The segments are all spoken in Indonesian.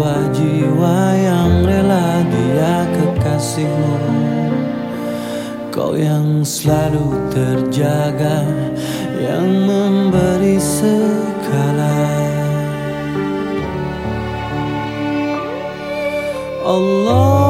jiwa-jiwa yang rela dia kekasihmu. Kau yang selalu terjaga Yang memberi segala. Allah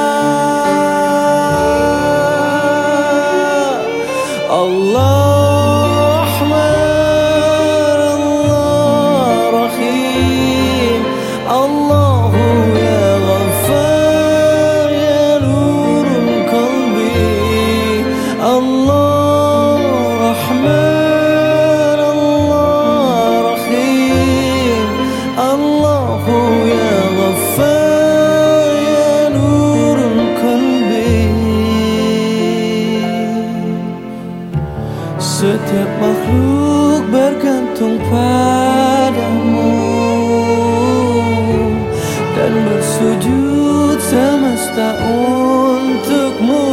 Makhluk bergantung padamu Dan bersujud semesta untukmu.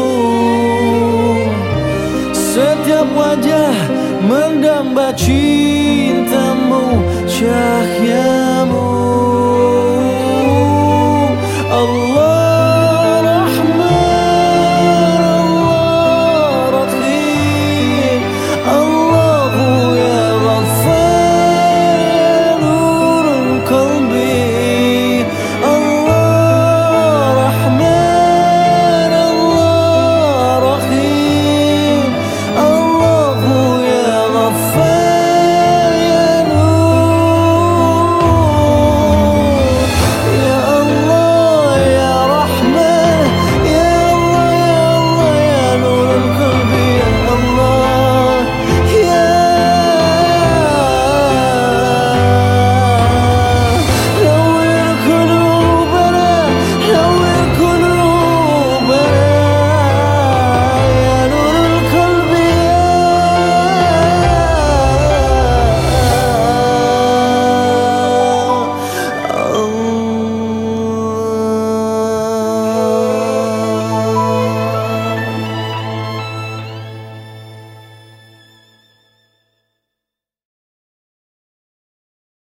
Setiap wajah mendamba cintamu Cahyamu